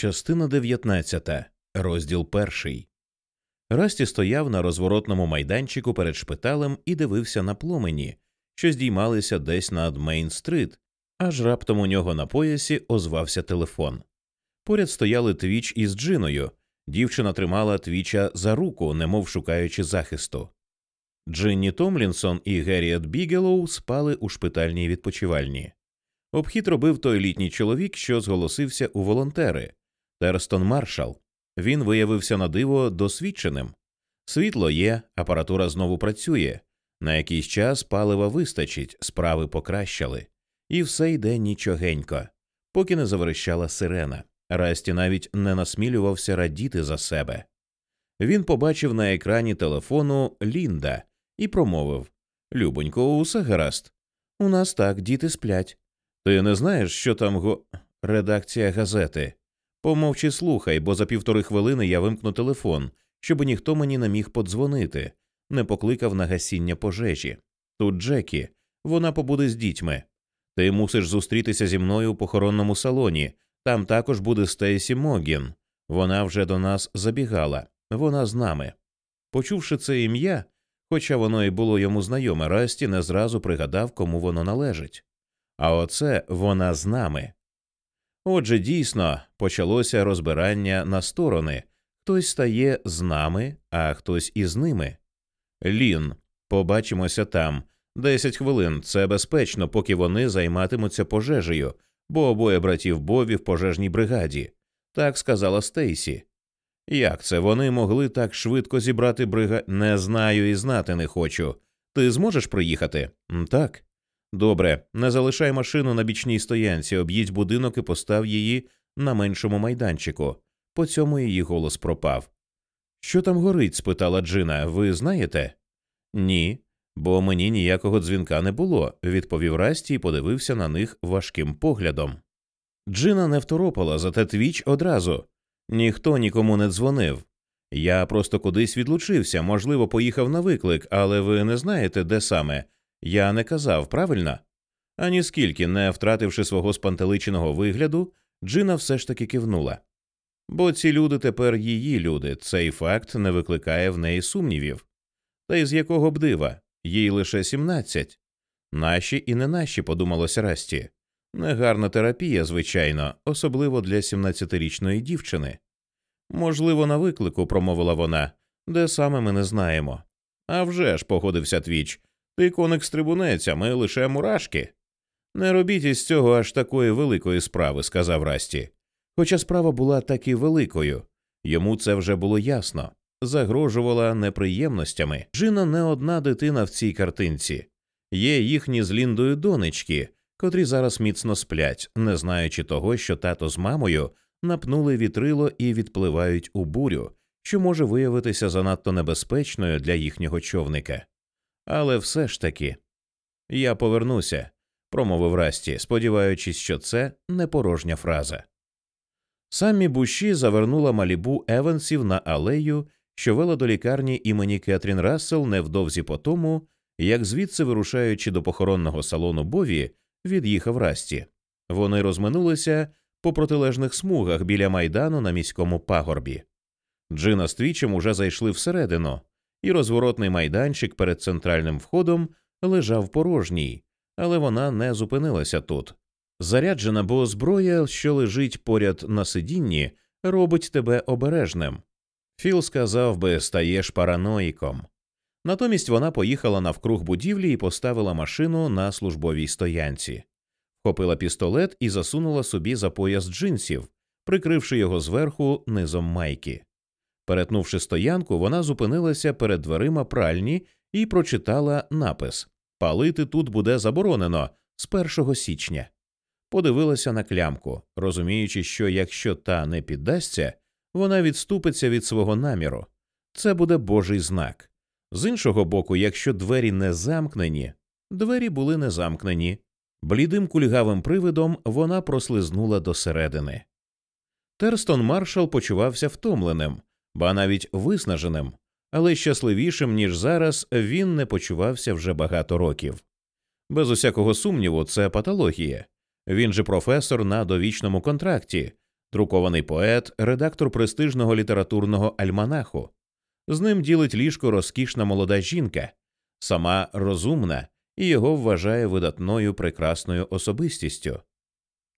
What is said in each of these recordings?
Частина 19. Розділ перший. Расті стояв на розворотному майданчику перед шпиталем і дивився на пломені, що здіймалися десь над Мейн-стрит, аж раптом у нього на поясі озвався телефон. Поряд стояли Твіч із Джиною. Дівчина тримала Твіча за руку, немов шукаючи захисту. Джинні Томлінсон і Герріет Бігелоу спали у шпитальній відпочивальні. Обхід робив той літній чоловік, що зголосився у волонтери. Терстон Маршал. Він виявився на диво досвідченим. Світло є, апаратура знову працює. На якийсь час палива вистачить, справи покращали, і все йде нічогенько, поки не заверещала сирена. Расті навіть не насмілювався радіти за себе. Він побачив на екрані телефону Лінда і промовив Любонько, усе гаразд. У нас так діти сплять. Ти не знаєш, що там го. Редакція газети. Помовчи слухай, бо за півтори хвилини я вимкну телефон, щоб ніхто мені не міг подзвонити, не покликав на гасіння пожежі. Тут Джекі, вона побуде з дітьми. Ти мусиш зустрітися зі мною у похоронному салоні. Там також буде Стейсі Могін. Вона вже до нас забігала, вона з нами. Почувши це ім'я, хоча воно і було йому знайоме, Расті не зразу пригадав, кому воно належить. А оце вона з нами. Отже, дійсно почалося розбирання на сторони хтось стає з нами, а хтось із ними. Лін, побачимося там. Десять хвилин це безпечно, поки вони займатимуться пожежею, бо обоє братів Бові в пожежній бригаді. Так сказала Стейсі. Як це вони могли так швидко зібрати бригаду? Не знаю і знати не хочу. Ти зможеш приїхати? Так. Добре, не залишай машину на бічній стоянці, об'їдь будинок і постав її на меншому майданчику. По цьому її голос пропав. Що там горить? спитала Джина. Ви знаєте? Ні, бо мені ніякого дзвінка не було, відповів Расті і подивився на них важким поглядом. Джина не второпала, зате твіч одразу. Ніхто нікому не дзвонив. Я просто кудись відлучився, можливо, поїхав на виклик, але ви не знаєте, де саме. Я не казав, правильно? Ані скільки, не втративши свого спантеличеного вигляду, Джина все ж таки кивнула. Бо ці люди тепер її люди, цей факт не викликає в неї сумнівів. Та й з якого б дива, їй лише сімнадцять. Наші і не наші, подумалося Расті. Негарна терапія, звичайно, особливо для сімнадцятирічної дівчини. Можливо, на виклику, промовила вона, де саме ми не знаємо. «А вже ж», – погодився твіч, ти коник стрибунець, ми лише мурашки. Не робіть із цього аж такої великої справи, сказав Расті. Хоча справа була таки великою, йому це вже було ясно, загрожувала неприємностями. Джина не одна дитина в цій картинці, є їхні з Ліндою донечки, котрі зараз міцно сплять, не знаючи того, що тато з мамою напнули вітрило і відпливають у бурю, що може виявитися занадто небезпечною для їхнього човника. Але все ж таки я повернуся, промовив Расті, сподіваючись, що це не порожня фраза. Самі Буші завернула малібу Евансів на алею, що вела до лікарні імені Кетрін Рассел невдовзі по тому, як звідси, вирушаючи до похоронного салону Бові, від'їхав Расті. Вони розминулися по протилежних смугах біля майдану на міському пагорбі. Джина з Твічем уже зайшли всередину, і розворотний майданчик перед центральним входом лежав порожній, але вона не зупинилася тут. Заряджена, бо зброя, що лежить поряд на сидінні, робить тебе обережним. Філ сказав би, стаєш параноїком. Натомість вона поїхала навкруг будівлі і поставила машину на службовій стоянці, вхопила пістолет і засунула собі за пояс джинсів, прикривши його зверху низом майки. Перетнувши стоянку, вона зупинилася перед дверима пральні і прочитала напис Палити тут буде заборонено з 1 січня. Подивилася на клямку, розуміючи, що якщо та не піддасться, вона відступиться від свого наміру. Це буде божий знак. З іншого боку, якщо двері не замкнені, двері були не замкнені. Блідим кульгавим привидом вона прослизнула до середини. Терстон маршал почувався втомленим ба навіть виснаженим, але щасливішим, ніж зараз, він не почувався вже багато років. Без усякого сумніву, це патологія. Він же професор на довічному контракті, друкований поет, редактор престижного літературного альманаху. З ним ділить ліжко розкішна молода жінка, сама розумна і його вважає видатною прекрасною особистістю.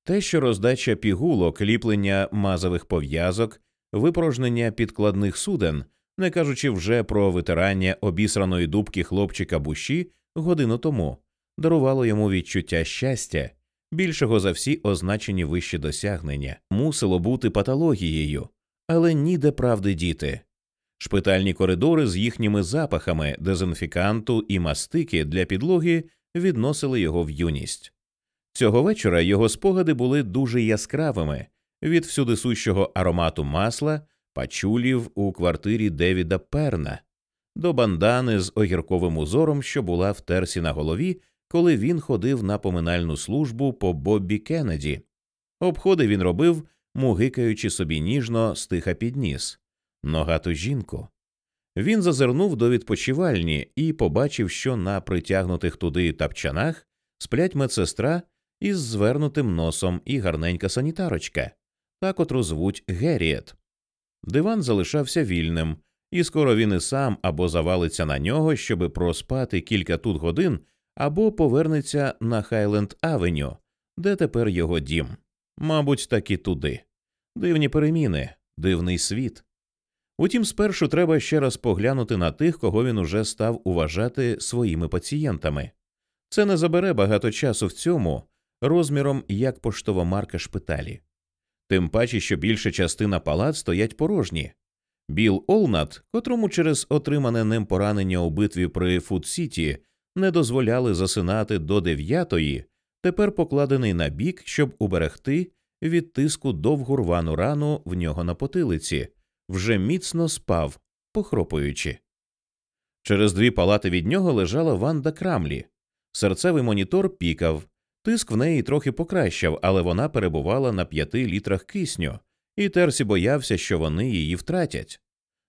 Те, що роздача пігулок, ліплення мазових пов'язок, випорожнення підкладних суден, не кажучи вже про витирання обісраної дубки хлопчика буші годину тому, дарувало йому відчуття щастя, більшого за всі означені вищі досягнення, мусило бути патологією, але ніде правди діти. Шпитальні коридори з їхніми запахами дезінфіканту і мастики для підлоги відносили його в юність. Цього вечора його спогади були дуже яскравими від всюдисущого аромату масла, пачулів у квартирі Девіда Перна до бандани з огірковим узором, що була в терсі на голові, коли він ходив на поминальну службу по Боббі Кеннеді. Обходи він робив, мугикаючи собі ніжно стиха під ніс. Ногату жінку. Він зазирнув до відпочивальні і побачив, що на притягнутих туди тапчанах сплять медсестра із звернутим носом і гарненька санітарочка, та котру звуть Геріет. Диван залишався вільним, і скоро він і сам або завалиться на нього, щоби проспати кілька тут годин, або повернеться на Хайленд Авеню, де тепер його дім. Мабуть, таки туди. Дивні переміни, дивний світ. Утім, спершу треба ще раз поглянути на тих, кого він уже став уважати своїми пацієнтами. Це не забере багато часу в цьому, розміром як поштова марка шпиталі. Тим паче, що більша частина палат стоять порожні. Біл Олнат, котрому через отримане ним поранення у битві при Фуд-Сіті не дозволяли засинати до дев'ятої, тепер покладений на бік, щоб уберегти від тиску довгу рвану рану в нього на потилиці, вже міцно спав, похропуючи. Через дві палати від нього лежала Ванда Крамлі. Серцевий монітор пікав, тиск в неї трохи покращав, але вона перебувала на п'яти літрах кисню, і Терстон боявся, що вони її втратять.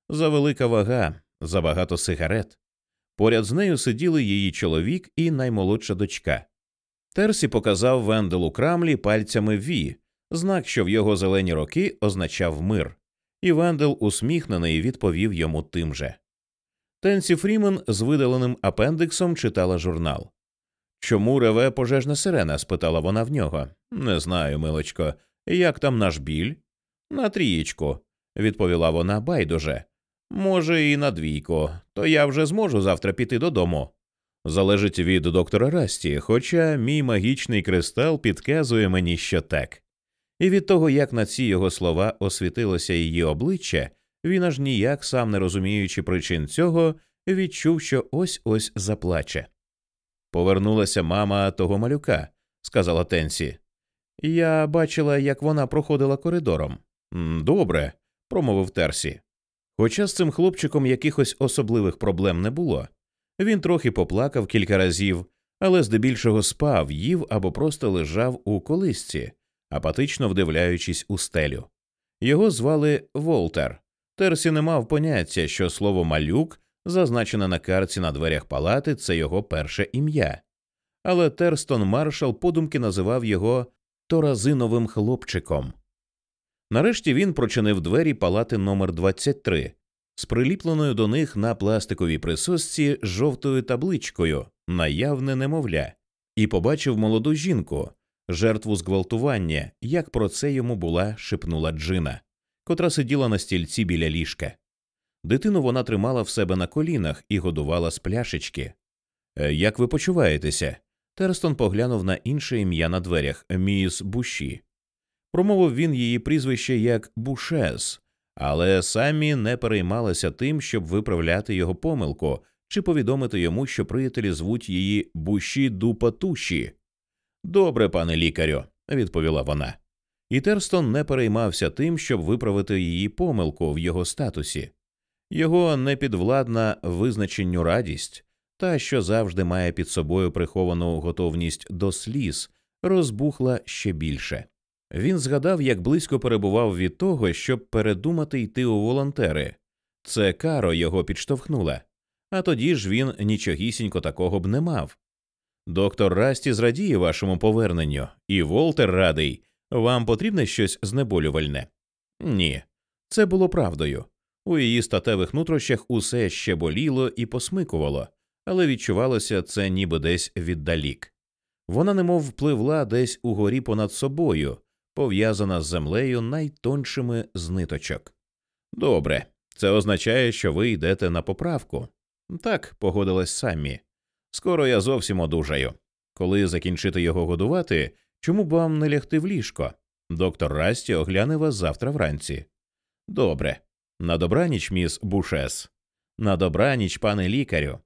Завелика вага, забагато сигарет. Поряд з нею сиділи її чоловік і наймолодша дочка. Терсі показав Венделу Крамлі пальцями Ві, знак, що в його зелені роки означав мир, і Вендел, усміхнений, відповів йому тим же. Тенсі Фрімен з видаленим апендиксом читала журнал. Чому реве пожежна сирена? спитала вона в нього. Не знаю, милочко, як там наш біль? На трієчку, відповіла вона байдуже. Може, і на двійку, то я вже зможу завтра піти додому. Залежить від доктора Расті, хоча мій магічний кристал підказує мені, що так. І від того, як на ці його слова освітилося її обличчя, він аж ніяк, сам не розуміючи причин цього, відчув, що ось ось заплаче. Повернулася мама того малюка, сказала Тенсі. Я бачила, як вона проходила коридором. Добре, промовив Терсі. Хоча з цим хлопчиком якихось особливих проблем не було. Він трохи поплакав кілька разів, але здебільшого спав, їв або просто лежав у колисці, апатично вдивляючись у стелю. Його звали Волтер. Терсі не мав поняття, що слово малюк, зазначене на карці на дверях палати, це його перше ім'я. Але Терстон Маршал подумки називав його Торазиновим хлопчиком. Нарешті він прочинив двері палати номер 23 з приліпленою до них на пластиковій присосці жовтою табличкою наявне немовля, і побачив молоду жінку, жертву зґвалтування, як про це йому була шепнула Джина, котра сиділа на стільці біля ліжка. Дитину вона тримала в себе на колінах і годувала з пляшечки. «Е, як ви почуваєтеся? Терстон поглянув на інше ім'я на дверях міс Буші. Промовив він її прізвище як Бушес, але самі не переймалася тим, щоб виправляти його помилку чи повідомити йому, що приятелі звуть її Буші Дупатуші. Добре, пане лікарю, відповіла вона. І Терстон не переймався тим, щоб виправити її помилку в його статусі. Його непідвладна визначенню радість, та що завжди має під собою приховану готовність до сліз, розбухла ще більше. Він згадав, як близько перебував від того, щоб передумати йти у волонтери. Це каро його підштовхнула, а тоді ж він нічогісінько такого б не мав. Доктор Расті зрадіє вашому поверненню, і Волтер радий. Вам потрібне щось знеболювальне? Ні, це було правдою. У її статевих нутрощах усе ще боліло і посмикувало, але відчувалося це ніби десь віддалік. Вона немов впливла десь угорі понад собою, пов'язана з землею найтоншими з ниточок. Добре, це означає, що ви йдете на поправку. Так, погодилась Саммі. Скоро я зовсім одужаю. Коли закінчити його годувати, чому б вам не лягти в ліжко? Доктор Расті огляне вас завтра вранці. Добре. На добраніч, міс Бушес. На добраніч, пане лікарю.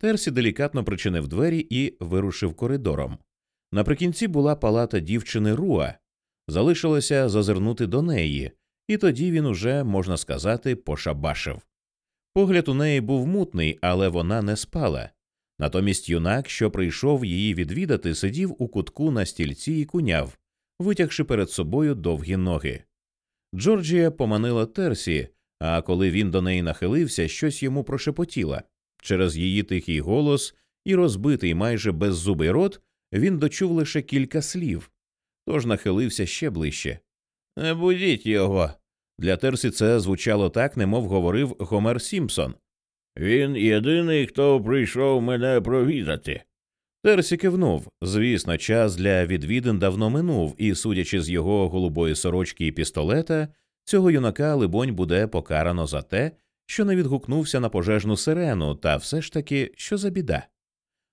Терсі делікатно причинив двері і вирушив коридором. Наприкінці була палата дівчини Руа. Залишилося зазирнути до неї, і тоді він уже, можна сказати, пошабашив. Погляд у неї був мутний, але вона не спала. Натомість юнак, що прийшов її відвідати, сидів у кутку на стільці і куняв, витягши перед собою довгі ноги. Джорджія поманила Терсі, а коли він до неї нахилився, щось йому прошепотіла. Через її тихий голос і розбитий майже беззубий рот він дочув лише кілька слів, тож нахилився ще ближче. Не будіть його. Для Терсі це звучало так, немов говорив Гомер Сімпсон. Він єдиний, хто прийшов мене провідати. Терсі кивнув. Звісно, час для відвідин давно минув, і, судячи з його голубої сорочки і пістолета, цього юнака, либонь, буде покарано за те, що не відгукнувся на пожежну сирену, та все ж таки, що за біда.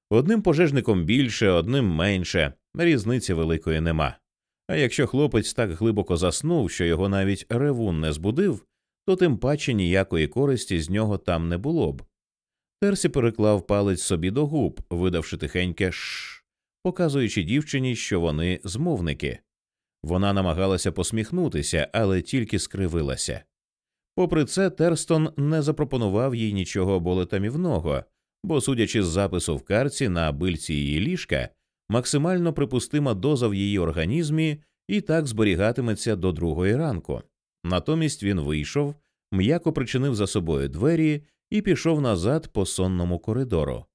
Одним пожежником більше, одним менше, різниці великої нема. А якщо хлопець так глибоко заснув, що його навіть ревун не збудив, то тим паче ніякої користі з нього там не було б. Терсі переклав палець собі до губ, видавши тихеньке «шш», показуючи дівчині, що вони змовники. Вона намагалася посміхнутися, але тільки скривилася. Попри це, Терстон не запропонував їй нічого болетамівного, бо, судячи з запису в карці на бильці її ліжка, максимально припустима доза в її організмі і так зберігатиметься до другої ранку. Натомість він вийшов, м'яко причинив за собою двері і пішов назад по сонному коридору,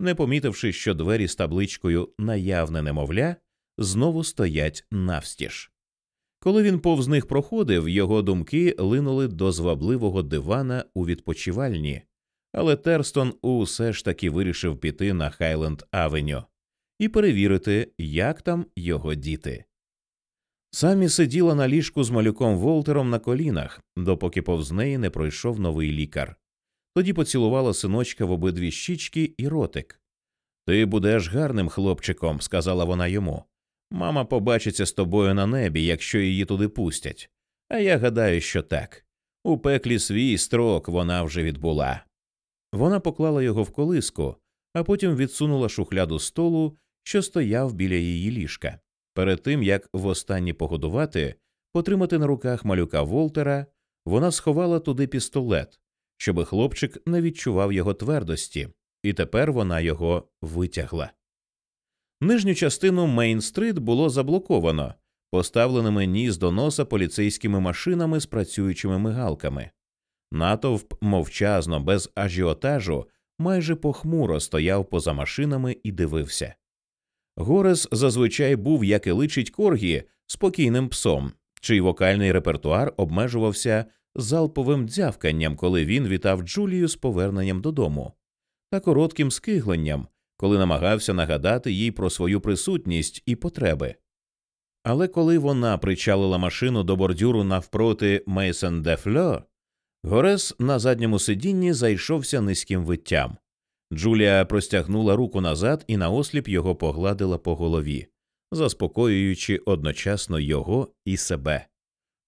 не помітивши, що двері з табличкою наявне немовля знову стоять навстіж. Коли він повз них проходив, його думки линули до звабливого дивана у відпочивальні, але Терстон усе ж таки вирішив піти на Хайленд Авеню і перевірити, як там його діти. Самі сиділа на ліжку з малюком Волтером на колінах, допоки повз неї не пройшов новий лікар. Тоді поцілувала синочка в обидві щічки і ротик. Ти будеш гарним хлопчиком, сказала вона йому. Мама побачиться з тобою на небі, якщо її туди пустять. А я гадаю, що так. У пеклі свій строк вона вже відбула. Вона поклала його в колиску, а потім відсунула шухляду столу, що стояв біля її ліжка. Перед тим як востаннє погодувати, потримати на руках малюка Волтера, вона сховала туди пістолет, щоби хлопчик не відчував його твердості, і тепер вона його витягла. Нижню частину Мейн-стрит було заблоковано, поставленими ніс до носа поліцейськими машинами з працюючими мигалками. Натовп мовчазно, без ажіотажу, майже похмуро стояв поза машинами і дивився. Горес зазвичай був, як і личить коргі, спокійним псом, чий вокальний репертуар обмежувався залповим дзявканням, коли він вітав Джулію з поверненням додому, та коротким скигленням, коли намагався нагадати їй про свою присутність і потреби. Але коли вона причалила машину до бордюру навпроти Мейсон де Фльо, Горес на задньому сидінні зайшовся низьким виттям. Джулія простягнула руку назад і наосліп його погладила по голові, заспокоюючи одночасно його і себе.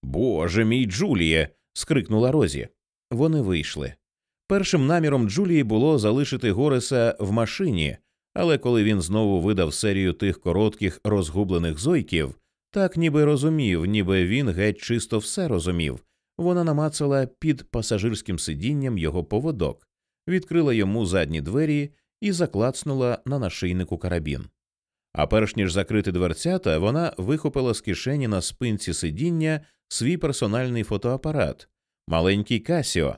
Боже мій Джуліє. скрикнула Розі. Вони вийшли. Першим наміром Джулії було залишити Гореса в машині, але коли він знову видав серію тих коротких розгублених зойків, так ніби розумів, ніби він геть чисто все розумів, вона намацала під пасажирським сидінням його поводок, відкрила йому задні двері і заклацнула на нашийнику карабін. А перш ніж закрити дверцята, вона вихопила з кишені на спинці сидіння свій персональний фотоапарат, маленький Касіо.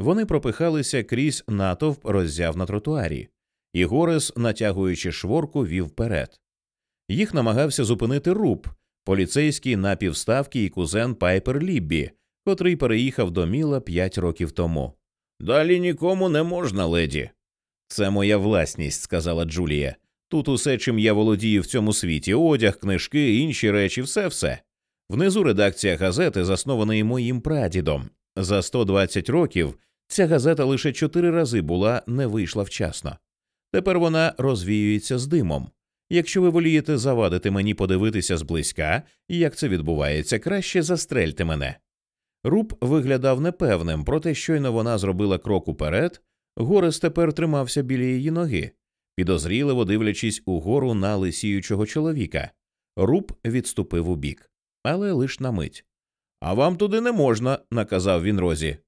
Вони пропихалися крізь натовп роззяв на тротуарі, і Горес, натягуючи шворку, вів вперед. Їх намагався зупинити руб, поліцейський на півставки і кузен Пайпер Ліббі, котрий переїхав до Міла п'ять років тому. Далі нікому не можна, леді. Це моя власність, сказала Джулія. Тут усе, чим я володію в цьому світі одяг, книжки, інші речі, все все. Внизу редакція газети, заснованої моїм прадідом. За 120 років ця газета лише чотири рази була не вийшла вчасно. Тепер вона розвіюється з димом. Якщо ви волієте завадити мені подивитися зблизька, як це відбувається, краще застрельте мене. Руб виглядав непевним, проте щойно вона зробила крок уперед, Горес тепер тримався біля її ноги, підозріливо дивлячись угору на лисіючого чоловіка. Руб відступив у бік, але лиш на мить. А вам туди не можна, наказав він Розі.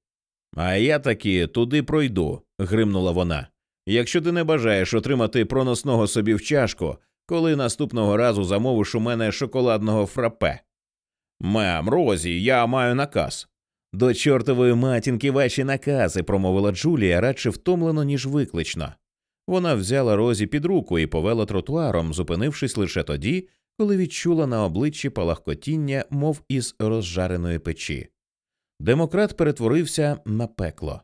А я таки туди пройду, гримнула вона. Якщо ти не бажаєш отримати проносного собі в чашку, коли наступного разу замовиш у мене шоколадного фрапе. Мем, Розі, я маю наказ. До чортової матінки ваші накази, промовила Джулія радше втомлено, ніж виклично. Вона взяла Розі під руку і повела тротуаром, зупинившись лише тоді, коли відчула на обличчі палахкотіння, мов із розжареної печі. Демократ перетворився на пекло.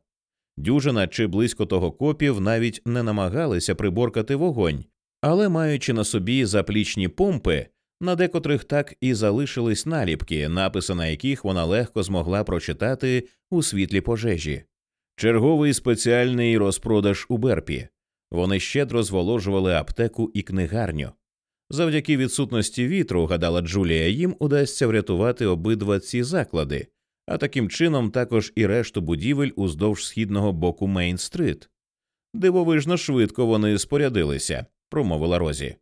Дюжина чи близько того копів навіть не намагалися приборкати вогонь, але, маючи на собі заплічні помпи, на декотрих так і залишились наліпки, написи на яких вона легко змогла прочитати у світлі пожежі. Черговий спеціальний розпродаж у Берпі. Вони щедро зволожували аптеку і книгарню. Завдяки відсутності вітру, гадала Джулія, їм удасться врятувати обидва ці заклади, а таким чином також і решту будівель уздовж східного боку Мейн-стрит. Дивовижно швидко вони спорядилися, промовила Розі.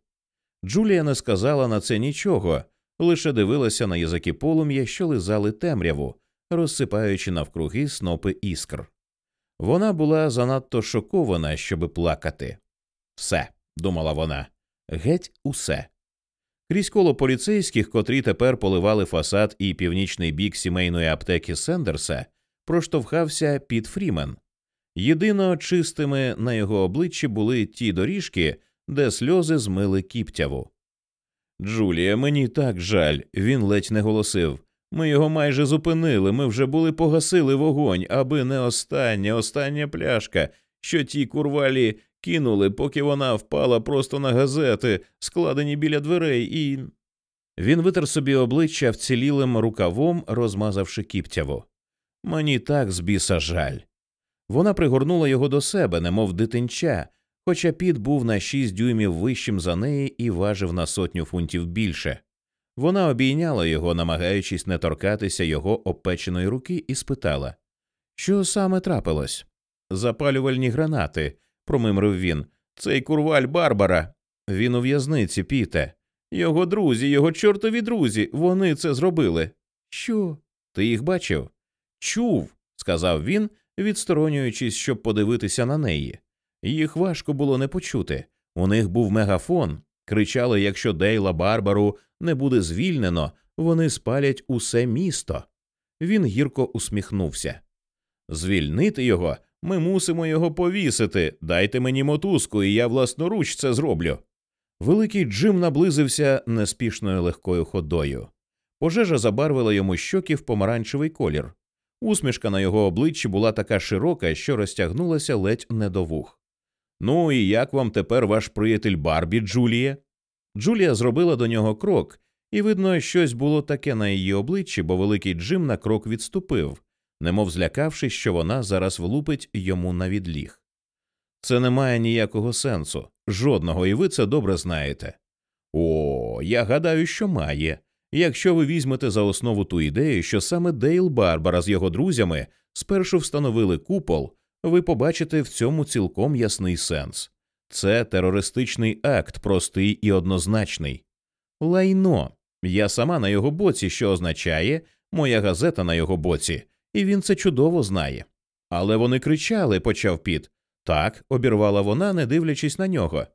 Джулія не сказала на це нічого, лише дивилася на язики полум'я, що лизали темряву, розсипаючи навкруги снопи іскр. Вона була занадто шокована, щоби плакати. Все, думала вона, геть усе. Крізь коло поліцейських, котрі тепер поливали фасад і північний бік сімейної аптеки Сендерса, проштовхався Піт Фрімен. Єдино чистими на його обличчі були ті доріжки, де сльози змили кіптяву. Джулія, мені так жаль, він ледь не голосив. Ми його майже зупинили, ми вже були погасили вогонь, аби не остання, остання пляшка, що ті курвалі кинули, поки вона впала просто на газети, складені біля дверей, і. Він витер собі обличчя вцілілим рукавом, розмазавши кіптяву. Мені так збіса жаль. Вона пригорнула його до себе, немов дитинча, хоча піт був на шість дюймів вищим за неї і важив на сотню фунтів більше. Вона обійняла його, намагаючись не торкатися його опеченої руки, і спитала Що саме трапилось? Запалювальні гранати, промимрив він. Цей курваль Барбара. Він у в'язниці, піте. Його друзі, його чортові друзі, вони це зробили. Що? Ти їх бачив? Чув, сказав він, відсторонюючись, щоб подивитися на неї. Їх важко було не почути. У них був мегафон. Кричали, якщо Дейла Барбару не буде звільнено, вони спалять усе місто. Він гірко усміхнувся. Звільнити його ми мусимо його повісити. Дайте мені мотузку, і я власноруч це зроблю. Великий Джим наблизився неспішною легкою ходою. Пожежа забарвила йому щоки в помаранчевий колір. Усмішка на його обличчі була така широка, що розтягнулася ледь не до вух. Ну і як вам тепер ваш приятель Барбі, Джулія? Джулія зробила до нього крок, і видно, щось було таке на її обличчі, бо великий Джим на крок відступив, немов злякавшись, що вона зараз влупить йому на відліг. Це не має ніякого сенсу, жодного, і ви це добре знаєте. О, я гадаю, що має. Якщо ви візьмете за основу ту ідею, що саме Дейл Барбара з його друзями спершу встановили купол, ви побачите в цьому цілком ясний сенс. Це терористичний акт, простий і однозначний. Лайно. Я сама на його боці, що означає, моя газета на його боці, і він це чудово знає. Але вони кричали, почав Піт. Так, обірвала вона, не дивлячись на нього.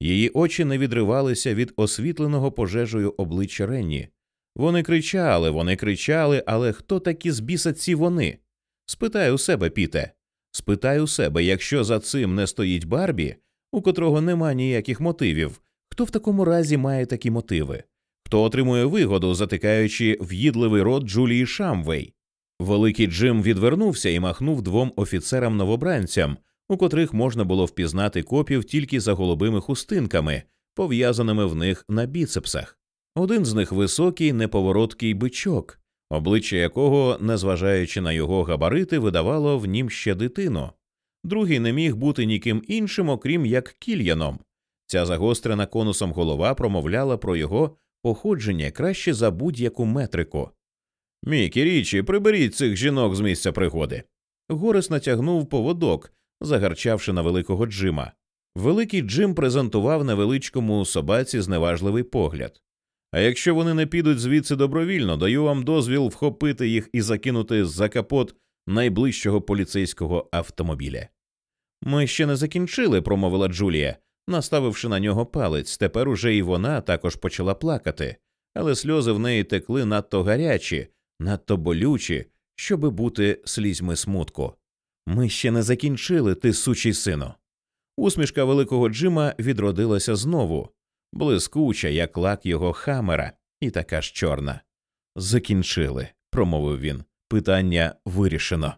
Її очі не відривалися від освітленого пожежею обличчя Ренні. Вони кричали, вони кричали, але хто такі з біса ці вони? Спитай у себе, піте. Спитай у себе, якщо за цим не стоїть Барбі, у котрого нема ніяких мотивів, хто в такому разі має такі мотиви? хто отримує вигоду, затикаючи в'їдливий рот Джулії Шамвей. Великий Джим відвернувся і махнув двом офіцерам новобранцям, у котрих можна було впізнати копів тільки за голубими хустинками, пов'язаними в них на біцепсах. Один з них високий, неповороткий бичок, обличчя якого, незважаючи на його габарити, видавало в нім ще дитину. Другий не міг бути ніким іншим, окрім як кільяном. Ця загострена конусом голова промовляла про його походження краще за будь-яку метрику. Мікі річі, приберіть цих жінок з місця пригоди. Горес натягнув поводок, загарчавши на великого Джима. Великий Джим презентував невеличкому собаці зневажливий погляд. А якщо вони не підуть звідси добровільно, даю вам дозвіл вхопити їх і закинути за капот найближчого поліцейського автомобіля. Ми ще не закінчили, промовила Джулія, наставивши на нього палець. Тепер уже і вона також почала плакати, але сльози в неї текли надто гарячі, надто болючі, щоби бути слізьми смутку. Ми ще не закінчили, ти сучий сину. Усмішка великого Джима відродилася знову, блискуча, як лак його хамера, і така ж чорна. Закінчили, промовив він. Питання вирішено.